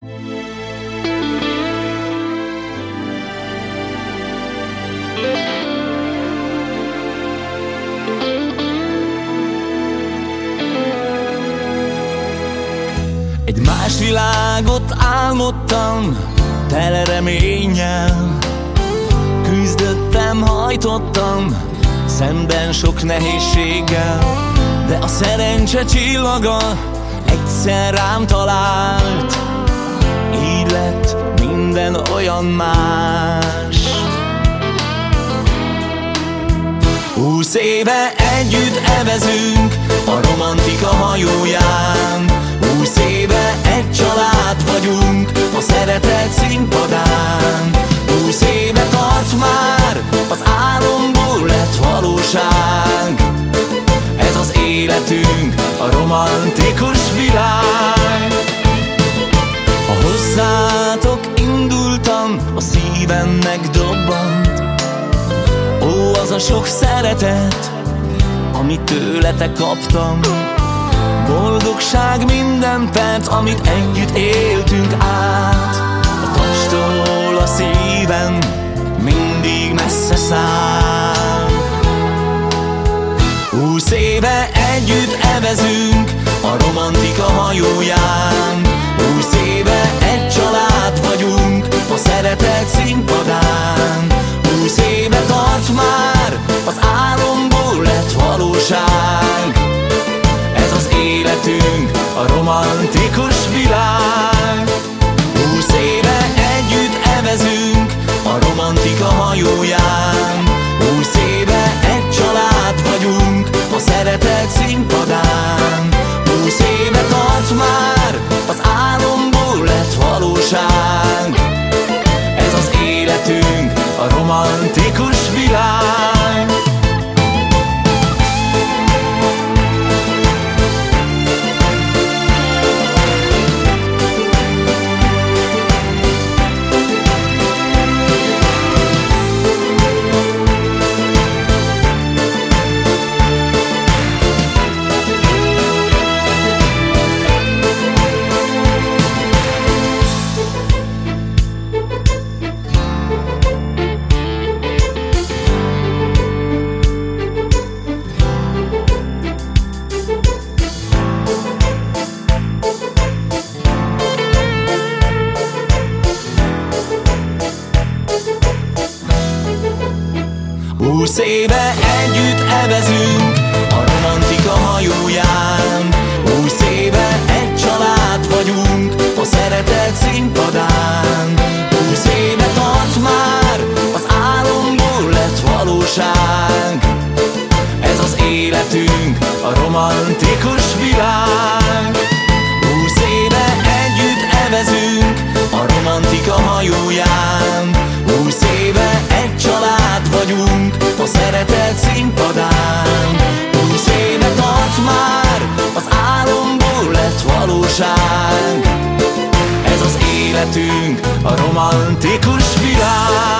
Egy más világot álmodtam, tele reménnyel Küzdöttem, hajtottam, szemben sok nehézséggel. De a szerencse csillaga egyszer rám talált olyan más. Húsz éve együtt evezünk a romantika hajóján. Húsz éve egy család vagyunk a szeretet színpadán. Húsz éve tart már, az álomból lett valóság. Ez az életünk, a romantikus világ a sok szeretet, amit tőletek kaptam. Boldogság minden perc, amit együtt éltünk át. A tapstól a szívem mindig messze száll. Húsz éve együtt evezünk a romantika hajóján életünk a romantikus világ. Húsz éve együtt evezünk a romantika hajóján. Húsz éve egy család vagyunk a szeretet színpadán. Húsz éve tart már, az álomból lett valóság. Ez az életünk, a romantikus Éve együtt evezünk a romantika hajóján. Húsz éve egy család vagyunk a szeretet színpadán. Húsz éve tart már, az álomból lett valóság. Ez az életünk, a romantikus szeretet színpadán. Húsz éve tart már, az álomból lett valóság. Ez az életünk, a romantikus világ.